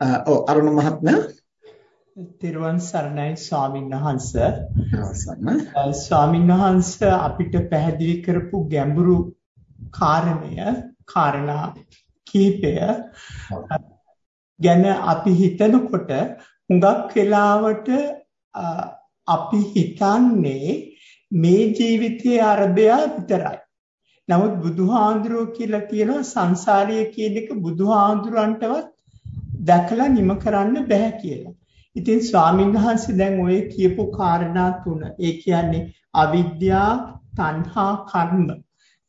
ඔව් අරුණ මහත්මයා. තිරුවන් සරණයි ස්වාමීන් වහන්ස. ස්වාමීන් වහන්ස අපිට පැහැදිලි කරපු ගැඹුරු කාරණය කාරණා කීපය. ගැන අපි හිතනකොට හුඟක් වෙලාවට අපි හිතන්නේ මේ ජීවිතයේ අරබය විතරයි. නමුත් බුදුහාඳුරෝ කියලා කියන සංසාරය කියන එක බුදුහාඳුරන්ටවත් දැකලා නිම කරන්න බෑ කියලා. ඉතින් ස්වාමීන් වහන්සේ දැන් ඔය කියපු කාරණා තුන ඒ කියන්නේ අවිද්‍යා, තණ්හා, කර්ම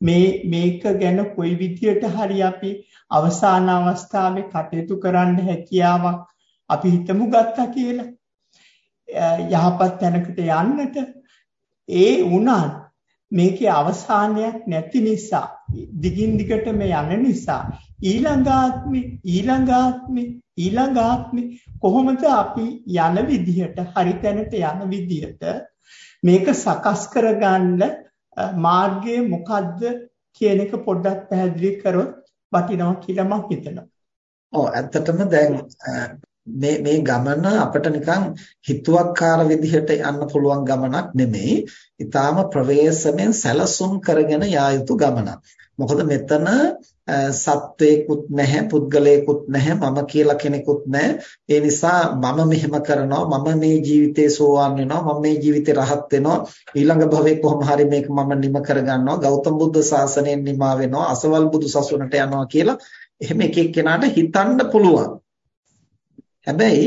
මේ මේක ගැන කොයි විදියට හරි අපි අවසාන අවස්ථාවේ කටයුතු කරන්න හැකියාවක් අපි හිතමු ගත්තා කියලා. යහපත් තැනකට යන්නට ඒ වුණත් මේකේ අවසානයක් නැති නිසා දිගින් දිගටම යන නිසා ඊළඟ ආත්මේ ඊළඟ ආත්මේ ඊළඟ ආත්මේ කොහොමද අපි යන විදිහට හරි තැනට යන විදිහට මේක සකස් කරගන්න මාර්ගය මොකද්ද කියන එක පොඩ්ඩක් පැහැදිලි කරොත් වටිනවා කියලා මම හිතනවා. ඔව් ඇත්තටම දැන් මේ මේ ගමන අපිට නිකන් හිතුවක්කාර විදිහට යන්න පුළුවන් ගමනක් නෙමෙයි. ඊටාම ප්‍රවේශමෙන් සැලසුම් කරගෙන යා යුතු ගමනක්. මොකද මෙතන සත්වේකුත් නැහැ පුද්ගලයෙකුත් නැහැ මම කියලා කෙනෙකුත් නැහැ. ඒ නිසා මම මෙහෙම කරනවා මම මේ ජීවිතේ සෝවාන් වෙනවා මම මේ ජීවිතේ රහත් වෙනවා. ඊළඟ භවයේ කොහොම හරි මේක මම නිම කරගන්නවා. ගෞතම බුද්ධ ශාසනයෙන් නිමා වෙනවා. අසවල් බුදු සසුනට යනවා කියලා එහෙම එක එක්කෙනාට හිතන්න පුළුවන්. හැබැයි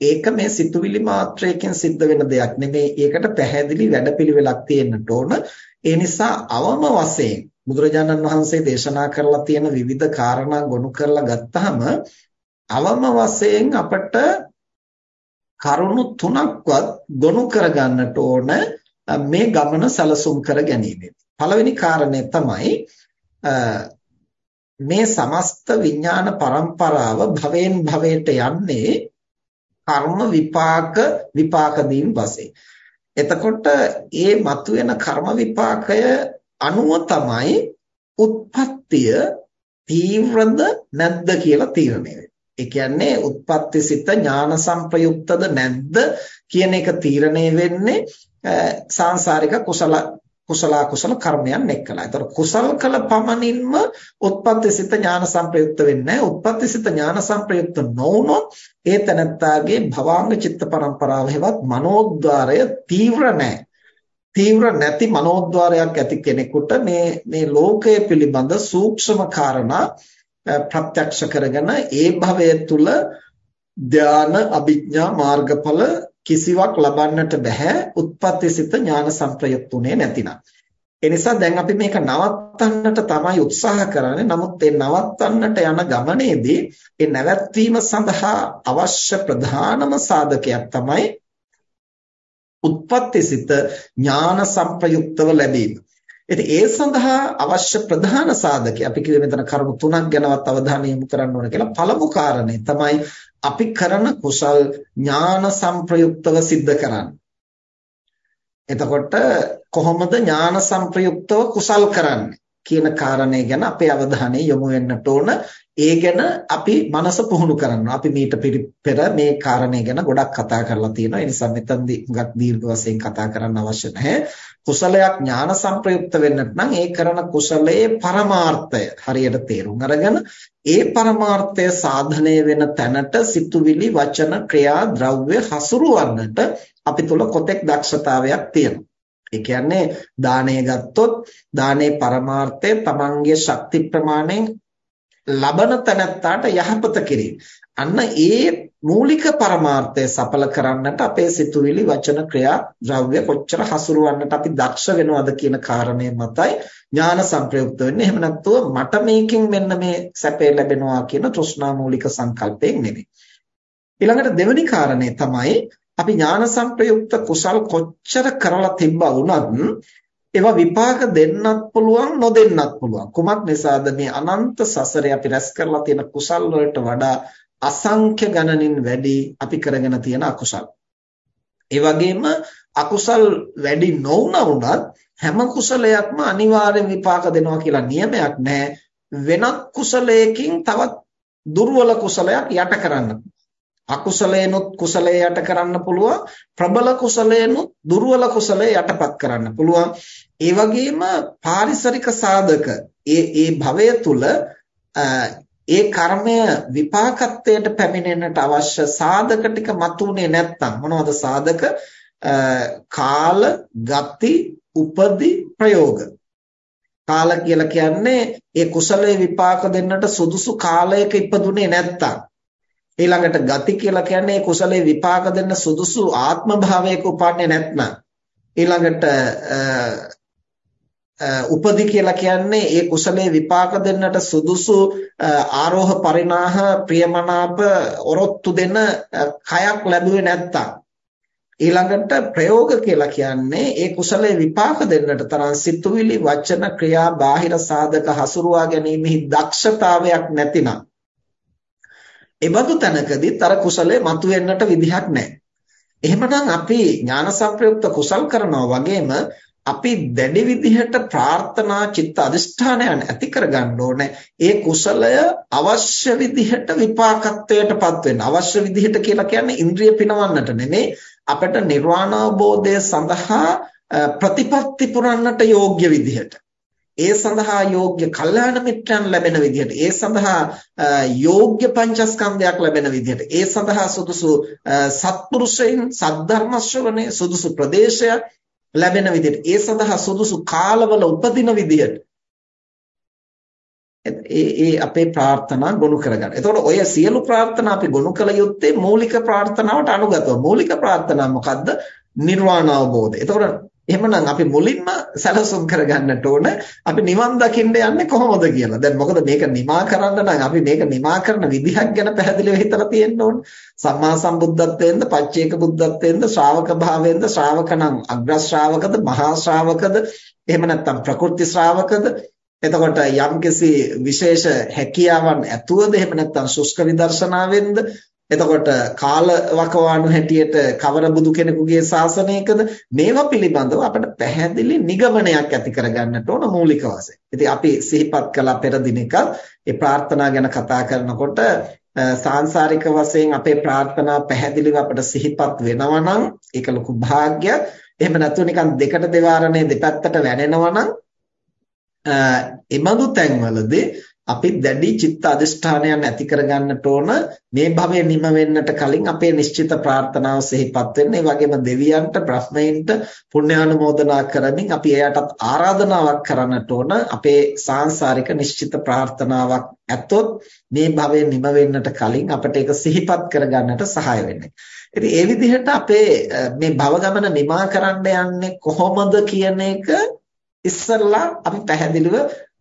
ඒක මේ සිතුවිලි මාත්‍රයකින් සිද්ධ වෙන දෙයක් නෙමෙයි ඒකට පැහැදිලි වැඩපිළිවෙලක් තියෙන්නට ඕන ඒ නිසා අවම වශයෙන් බුදුරජාණන් වහන්සේ දේශනා කරලා තියෙන විවිධ කාරණා ගොනු කරලා ගත්තාම අවම වශයෙන් අපට කරුණු තුනක්වත් ගොනු කරගන්නට ඕන මේ ගමන සලසුම් කර ගැනීමෙන්. පළවෙනි කාරණය තමයි මේ සමස්ත විඥාන પરම්පරාව භවෙන් භවයට යන්නේ කර්ම විපාක විපාක දීම් වශයෙන්. එතකොට ඒ මතුවෙන කර්ම විපාකය අනුව තමයි උත්පත්තිය තීව්‍රද නැද්ද කියලා තීරණය වෙන්නේ. ඒ කියන්නේ උත්පත්තිසිත ඥාන සංප්‍රයුක්තද නැද්ද කියන එක තීරණය වෙන්නේ සාංශාරික කුසල කුසල කුසල කර්මයන් එක්කලා. ඒතර කුසල් කළ පමණින්ම උත්පත්තිසිත ඥාන සංප්‍රයුක්ත වෙන්නේ නැහැ. උත්පත්තිසිත ඥාන සංප්‍රයුක්ත නොවුනොත් ඒ තනත්තාගේ භවාංග චිත්ත පරම්පරාව හෙවත් මනෝද්වාරය තීව්‍ර නැහැ. තීව්‍ර නැති මනෝද්වාරයක් ඇති කෙනෙකුට මේ මේ ලෝකය පිළිබඳ සූක්ෂම කාරණා ප්‍රත්‍යක්ෂ කරගෙන ඒ භවය තුල ධාන අභිඥා මාර්ගඵල කිසිවක් ලබන්නට බෑ උත්පත්තිසිත ඥාන සංප්‍රයුක්තුනේ නැතිනම්. ඒ නිසා දැන් අපි මේක නවත්තන්නට තමයි උත්සාහ කරන්නේ. නමුත් ඒ නවත්තන්නට යන ගමනේදී ඒ නැවැත්වීම සඳහා අවශ්‍ය ප්‍රධානම සාධකයක් තමයි උත්පත්තිසිත ඥාන සංප්‍රයුක්තව ලැබීම. ඉතින් ඒ සඳහා අවශ්‍ය ප්‍රධාන සාධකය අපි කිව්වේ මෙතන කරුණු තුනක් ගැනවත් අවධානය යොමු කරන්න ඕන කියලා. පළමු කාරණේ තමයි අපි කරන කුසල් ඥාන සංප්‍රයුක්තව සිද්ධ කරන්නේ. එතකොට කොහොමද ඥාන සංප්‍රයුක්තව කුසල් කරන්නේ කියන කාරණේ ගැන අපේ අවධානය යොමු වෙන්නට ඕන. ඒ ගැන අපි මනස පුහුණු කරනවා. අපි මීට පෙර මේ කාරණේ ගැන ගොඩක් කතා කරලා තියෙනවා. ඒ නිසා මෙතනදී හුඟක් දීර්ඝ වශයෙන් කතා කරන්න අවශ්‍ය නැහැ. කුසලයක් ඥාන සංප්‍රයුක්ත වෙන්නට නම් ඒ කරන කුසලයේ පරමාර්ථය හරියට තේරුම් අරගෙන ඒ පරමාර්ථය සාධනය වෙන තැනට සිතුවිලි වචන ක්‍රියා ද්‍රව්‍ය හසුරුවන්නට අපි තුල කොතෙක් දක්ෂතාවයක් තියෙනවා. ඒ කියන්නේ දාණය ගත්තොත් දානේ පරමාර්ථය තමන්ගේ ශක්ති ප්‍රමාණයෙන් ලබන තැනත්තාට යහපත කිරීම. අන්න ඒ මූලික පරමාර්ථය සඵල කරන්නට අපේ සිතුවිලි වචන ක්‍රියා ද්‍රව්‍ය කොච්චර හසුරුවන්නට අපි දක්ෂ වෙනවද කියන කාරණය මතයි ඥාන සංප්‍රයුක්ත වෙන්නේ. එහෙම නැත්නම් මට මේකෙන් මෙන්න මේ සැපේ ලැබෙනවා කියන තෘෂ්ණා මූලික සංකල්පයෙන් නෙමෙයි. ඊළඟට දෙවෙනි කාරණය තමයි අපි ඥාන සංප්‍රයුක්ත කුසල් කොච්චර කරලා තිබ්බා වුණත් ඒවා විපාක දෙන්නත් පුළුවන් නොදෙන්නත් පුළුවන්. කුමක් නිසාද මේ අනන්ත සසරේ අපි රැස් කරලා තියෙන කුසල් වලට වඩා අසංඛ්‍ය ගණනින් වැඩි අපි කරගෙන තියෙන අකුසල්. ඒ වගේම අකුසල් වැඩි නොවුනත් හැම කුසලයක්ම අනිවාර්ය විපාක දෙනවා කියලා නියමයක් නැහැ. වෙනත් කුසලයකින් තවත් දුර්වල කුසලයක් යට කරන්න අකුසලේනොත් කුසලයේ යට කරන්න පුළුවන් ප්‍රබල කුසලේනොත් දුර්වල කකුසලයේ යටපත් කරන්න පුළුවන්. ඒ වගේම පාරිසරික සාධක ඒ ඒ භවය තුල ඒ කර්මය විපාකත්වයට පැමිණෙන්නට අවශ්‍ය සාධක ටික මතුනේ නැත්තම් මොනවද සාධක? කාල ගති උපදි ප්‍රයෝග. කාල කියලා කියන්නේ ඒ කුසලයේ විපාක දෙන්නට සුදුසු කාලයක ඉපදුනේ නැත්තම් ඊළඟට ගති කියලා කියන්නේ ඒ කුසලයේ විපාක දෙන්න සුදුසු ආත්ම භාවයක උපන්නේ නැත්නම්. ඊළඟට උපදි කියලා කියන්නේ ඒ කුසලයේ විපාක දෙන්නට සුදුසු ආරෝහ පරිණාහ ප්‍රියමනාප ඔරොත්තු දෙන කයක් ලැබුවේ නැත්තම්. ඊළඟට ප්‍රයෝග කියලා කියන්නේ ඒ කුසලයේ විපාක දෙන්නට තරම් සිතුවිලි වචන ක්‍රියා බාහිර සාධක හසුරුවා ගැනීමෙහි දක්ෂතාවයක් නැතිනම්. එබඳු තැනකදී තර කුසලයේ මතුවෙන්නට විදිහක් නැහැ. එහෙමනම් අපි ඥාන සංප්‍රයුක්ත කුසල් කරනවා වගේම අපි දැඩි විදිහට ප්‍රාර්ථනා චිත්ත අධිෂ්ඨානයන් ඇති කරගන්න ඕනේ. ඒ කුසලය අවශ්‍ය විදිහට විපාකත්වයටපත් වෙන්න. අවශ්‍ය විදිහට කියලා කියන්නේ ඉන්ද්‍රිය පිනවන්නට නෙමෙයි අපට නිර්වාණ අවබෝධය සඳහා ප්‍රතිපත්ති පුරන්නට යෝග්‍ය විදිහට. ඒ සඳහා යෝග්‍ය කල්යාණ මිත්‍රයන් ලැබෙන විදිහට ඒ සඳහා යෝග්‍ය පංචස්කන්ධයක් ලැබෙන විදිහට ඒ සඳහා සුදුසු සත්පුරුෂයන් සද්ධර්ම ශ්‍රවණේ සුදුසු ප්‍රදේශයක් ලැබෙන විදිහට ඒ සඳහා සුදුසු කාලවල උපදින විදිහට ඒ ඒ අපේ ප්‍රාර්ථනා ගොනු කරගන්න. එතකොට ඔය සියලු ප්‍රාර්ථනා අපි ගොනු කළ යුත්තේ මූලික ප්‍රාර්ථනාවට අනුගතව. මූලික ප්‍රාර්ථනා මොකද්ද? නිර්වාණ අවබෝධය. එතකොට එහෙමනම් අපි මුලින්ම සැලසුම් කරගන්නට ඕන අපි නිවන් දකින්න යන්නේ කොහොමද කියලා. දැන් මොකද මේක නිමා කරන්න නම් අපි මේක නිමා කරන විදිහක් ගැන පැහැදිලිව හිතලා තියෙන්න ඕන. සම්මා සම්බුද්ධත්වයෙන්ද, පච්චේක බුද්ධත්වයෙන්ද, ශ්‍රාවක භාවයෙන්ද, ශ්‍රාවක නම් අග්‍ර ශ්‍රාවකද, මහා ශ්‍රාවකද, එහෙම නැත්නම් ප්‍රකෘති ශ්‍රාවකද, එතකොට යම්කිසි විශේෂ හැකියාවන් ඇතුවද එහෙම නැත්නම් ශුෂ්ක විදර්ශනාවෙන්ද එතකොට කාල වකවානු හැටියට කවර බුදු කෙනෙකුගේ ශාසනයකද මේවා පිළිබඳව අපිට පැහැදිලි නිගමනයක් ඇති කරගන්නට ඕන මූලික වශයෙන්. ඉතින් අපි සිහිපත් කළා පෙර දිනක ඒ ප්‍රාර්ථනා ගැන කතා කරනකොට සාංශාරික වශයෙන් අපේ ප්‍රාර්ථනා පැහැදිලිව අපිට සිහිපත් වෙනවා නම් ඒක ලොකු භාග්යක්. එහෙම නැත්නම් නිකන් දෙකට දෙවාරණේ දෙපැත්තට වැනෙනවා නම් එබඳු තැන්වලදී අපි දැඩි චිත්ත අධිෂ්ඨානයන් ඇති කරගන්නට ඕන. මේ භවයේ නිම වෙන්නට කලින් අපේ නිශ්චිත ප්‍රාර්ථනාව සිහිපත් වෙන්න. ඒ වගේම දෙවියන්ට බ්‍රහ්මයන්ට පුණ්‍යානුමෝදනා කරමින් අපි එයාටත් ආරාධනාවක් කරන්නට ඕන. අපේ සාංශාරික නිශ්චිත ප්‍රාර්ථනාවක් ඇතොත් මේ භවයේ නිම වෙන්නට කලින් අපිට ඒක සිහිපත් කරගන්නට සහාය වෙන්නේ. ඉතින් ඒ විදිහට අපේ මේ භව ගමන නිමා කරන්න යන්නේ කොහොමද කියන එක ඉස්සරලා අපි පැහැදිලිව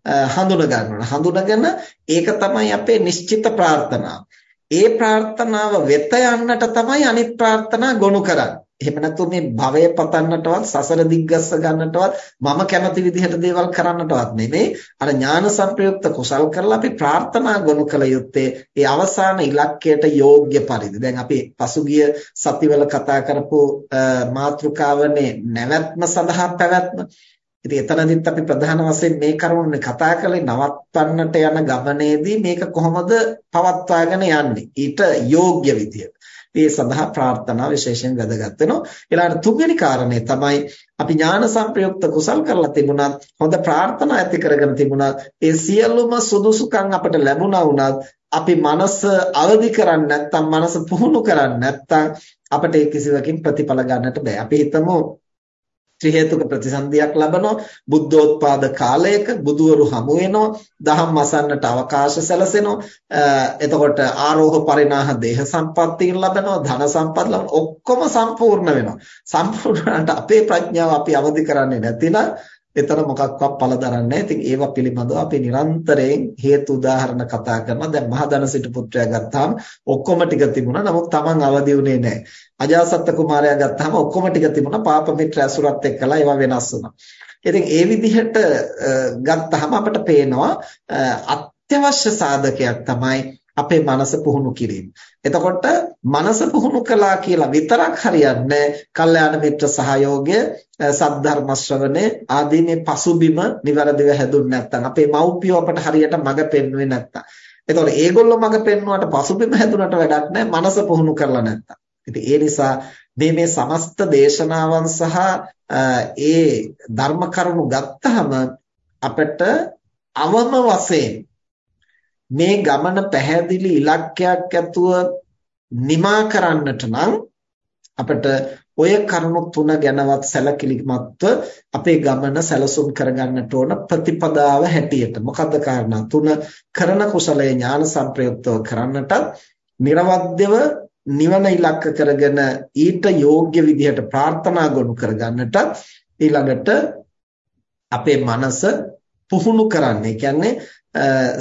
හඳුන ගන්නවා. හඳුනගෙන ඒක තමයි අපේ නිශ්චිත ප්‍රාර්ථනාව. ඒ ප්‍රාර්ථනාව වෙත යන්නට තමයි අනිත් ප්‍රාර්ථනා ගොනු කරන්නේ. එහෙම නැත්නම් මේ භවය පතන්නටවත් සසර දිග්ගස්ස ගන්නටවත් මම කැමති විදිහට දේවල් කරන්නටවත් නෙමෙයි අර ඥාන සංප්‍රයුක්ත කුසල් කරලා අපි ප්‍රාර්ථනා ගොනු කළ යුත්තේ ඒ අවසාන ඉලක්කයට යෝග්‍ය පරිදි. දැන් අපි පසුගිය සතිවල කතා කරපු මාතෘකාවනේ නැවැත්ම සඳහා පැවැත්ම. ඉතින් එතනදිත් අපි ප්‍රධාන වශයෙන් මේ කරුණනේ කතා කළේ නවත්වන්නට යන ගමනේදී මේක කොහොමද පවත්වාගෙන යන්නේ ඊට යෝග්‍ය විදියට. ඒ සඳහා ප්‍රාර්ථනා විශේෂයෙන් වැදගත් වෙනවා. ඊළඟට තුන්වෙනි කාරණේ තමයි අපි ඥාන සංප්‍රයුක්ත කුසල් කරලා තිබුණත් හොඳ ප්‍රාර්ථනා ඇති කරගෙන තිබුණත් ඒ සියලුම සුදුසුකම් අපට ලැබුණා වුණත් අපි මනස අවදි කරන්නේ නැත්නම් මනස පුහුණු කරන්නේ නැත්නම් අපිට ඒ කිසිවකින් ප්‍රතිඵල ගන්නට බෑ. අපි හිතමු ත්‍රි හේතුක ප්‍රතිසන්දියක් ලබනවා බුද්ධෝත්පාද කාලයක බුදුවරු හමු වෙනවා දහම් අසන්නට අවකාශ සැලසෙනවා එතකොට ආරෝහ පරිණාහ දේහ සම්පත්තිය ලබනවා ධන සම්පත් ලබනවා ඔක්කොම සම්පූර්ණ වෙනවා. සම්පූර්ණට අපේ ප්‍රඥාව අපි අවදි කරන්නේ නැතිනම් එතන මොකක්වත් පළ දරන්නේ නැහැ. ඉතින් ඒවා පිළිබඳව අපි නිරන්තරයෙන් හේතු උදාහරණ කතා කරනවා. දැන් මහදන සිටු පුත්‍රයා ගත්තාම ඔක්කොම ටික තිබුණා. නමුත් Taman අවදි වුණේ නැහැ. අජාසත්ත කුමාරයා ගත්තාම ඔක්කොම ටික තිබුණා. පාප මිත්‍ර ඇසුරත් එක්කලා ඒවා වෙනස් වුණා. ඉතින් ඒ විදිහට ගත්තාම අපිට පේනවා අත්‍යවශ්‍ය සාධකයක් තමයි අපේ මනස පුහුණු කිරීම. එතකොට මනස පුහුණු කළා කියලා විතරක් හරියන්නේ කල්යාණ මිත්‍ර සහයෝගය, සද්ධර්ම ශ්‍රවණය ආදී මේ පසුබිම નિවරදිව හැදුන්නේ නැත්නම් අපේ මව්පියෝ අපට හරියට මඟ පෙන්වුවේ නැත්නම් එතකොට ඒගොල්ලෝ මඟ පෙන්වුවාට පසුබිම හැදුනට වැඩක් නැහැ මනස පුහුණු කරලා නැත්තම්. ඉතින් ඒ නිසා මේ මේ සමස්ත දේශනාවන් සහ ඒ ධර්ම කරුණු ගත්තහම අපිට අවම වශයෙන් මේ ගමන පැහැදිලි ඉලක්කයක් ඇතුව නිමා කරන්නට නම් අපිට ඔය කරුණු තුන ගැනවත් සැලකිලිමත්ව අපේ ගමන සැලසුම් කරගන්නට ඕන ප්‍රතිපදාව හැටියට. මොකද්ද කාරණා තුන කරන කුසලයේ ඥාන සංප්‍රයුක්තව කරන්නටත් නිර්වද්‍යව නිවන ඉලක්ක කරගෙන ඊට යෝග්‍ය විදිහට ප්‍රාර්ථනා ගොනු කරගන්නටත් ඊළඟට අපේ මනස පුහුණු කරන්නේ. කියන්නේ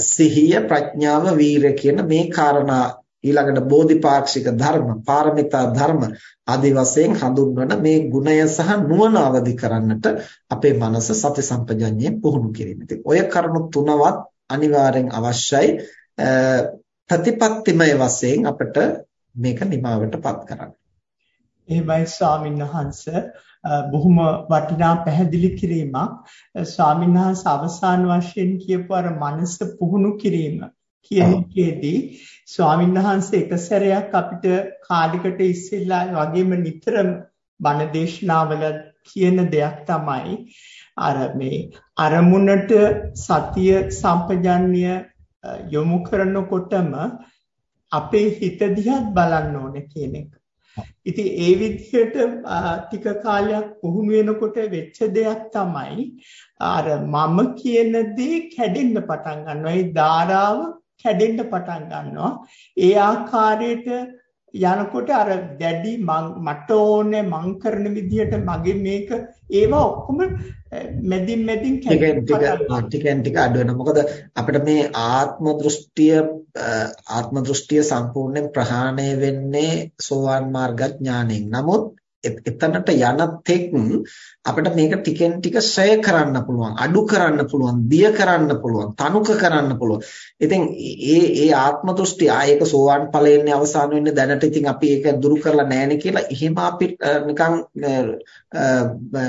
සිහිය ප්‍රඥාව වීරය කියන මේ කාරණා ඊළඟට බෝධිපාක්ෂික ධර්ම, පාරමිතා ධර්ම ආදී වශයෙන් හඳුන්වන මේ ගුණය සහ නුවණ අවදි කරන්නට අපේ මනස සති සම්පජඤ්ඤය පුහුණු කිරීම. ඉතින් ඔය කරුණු තුනවත් අනිවාර්යෙන් අවශ්‍යයි. ප්‍රතිපත්තිමය වශයෙන් අපිට මේක නිමාවටපත් කරන්න. එහෙමයි ස්වාමීන් වහන්සේ. බොහොම වටිනා පැහැදිලි කිරීමක්. ස්වාමීන් වහන්සේ අවසාන වශයෙන් කියපු අර මනස පුහුණු කිරීම කියන එකේදී ස්වාමීන් වහන්සේ එක සැරයක් අපිට කාලයකට ඉස්සෙල්ලා වගේම නිතරම බණ දේශනාවල කියන දෙයක් තමයි අර මේ අරමුණට සතිය සම්පජන්‍ය යොමු කරනකොටම අපේ හිත දිහා බලන්න ඕනේ කියන එක. ඉතින් ඒ විදිහට ටික කාලයක් පුහුණු වෙනකොට වෙච්ච දෙයක් තමයි අර මම කියන දේ කැඩෙන්න පටන් ගන්නවා. ඒ ධාරාව කැඩෙන්න පටන් ගන්නවා. ඒ ආකාරයට යනකොට අර දැඩි මට ඕනේ මං කරන විදිහට මගේ මේක ඒවා ඔක්කොම මැදින් මැදින් ටිකෙන් ටික අඩු වෙනවා. මොකද අපිට මේ ආත්ම දෘෂ්ටිය ආත්ම දෘෂ්ටිය සම්පූර්ණයෙන් ප්‍රහාණය වෙන්නේ සෝවාන් මාර්ග ඥාණයෙන්. නමුත් එතනට යන තෙක් අපිට මේක ටිකෙන් ටික ශ්‍රය කරන්න පුළුවන් අඩු කරන්න පුළුවන් දිය කරන්න පුළුවන් තනුක කරන්න පුළුවන්. ඉතින් ඒ ඒ ආත්ම දෘෂ්ටි ආයක සෝවාන් ඵලයේනේ අවසාන වෙන්නේ දැනට ඉතින් අපි ඒක දුරු කරලා නැහැනේ කියලා එහෙම අපි නිකන්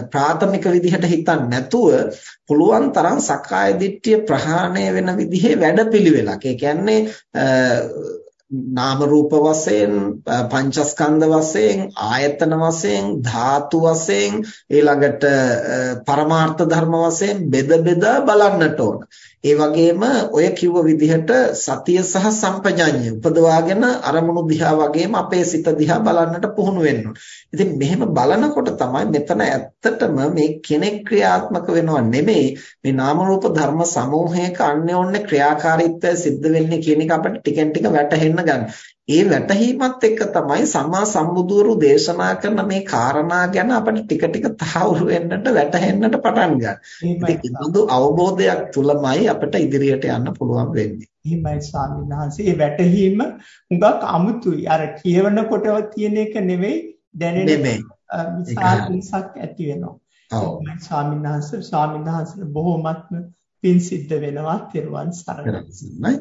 ප්‍රාථමික විදිහට හිතන්නේ නැතුව පුළුවන් තරම් සක්කාය දිට්ඨිය ප්‍රහාණය වෙන විදිහේ වැඩපිළිවෙලක්. ඒ කියන්නේ නාම රූප වශයෙන් පංචස්කන්ධ වශයෙන් ආයතන වශයෙන් ධාතු වශයෙන් ඊළඟට පරමාර්ථ ධර්ම වශයෙන් බෙද බෙදා බලන්නට ඕන. ඒ වගේම ඔය කිව්ව විදිහට සතිය සහ සම්පජඤ්ඤය උපදවාගෙන අරමුණු දිහා වගේම අපේ සිත දිහා බලන්නට පුහුණු වෙන්න ඉතින් මෙහෙම බලනකොට තමයි මෙතන ඇත්තටම මේ කෙනෙක් ක්‍රියාත්මක වෙනව නෙමෙයි මේ නාම රූප ධර්ම සමූහයක අන්‍යෝන්‍ය ක්‍රියාකාරීත්වය සිද්ධ වෙන්නේ කියන එක අපිට ටිකෙන් ටික වැටහෙන්න ගන්න. ඒ වැටහීමත් එක්ක තමයි සම්මා සම්බුදුවරු දේශනා කරන මේ කාරණා ගැන අපිට ටික ටික තහවුරු වෙන්නට වැටහෙන්නට පටන් ගන්න. ඉතින් අවබෝධයක් තුලමයි අපිට ඉදිරියට යන්න පුළුවන් වෙන්නේ. එහෙමයි ස්වාමීන් වහන්සේ. මේ වැටහීම හුඟක් අමුතුයි. අර කියවනකොට තියෙන එක නෙවෙයි දැනෙන විශාල මිසක් ඇති වෙනවා. ඔව්. ස්වාමීන් වහන්සේ ස්වාමීන් වහන්සේ බොහොමත්ම පින් සිද්ධ වෙනවා. තෙරුවන් සරණයි.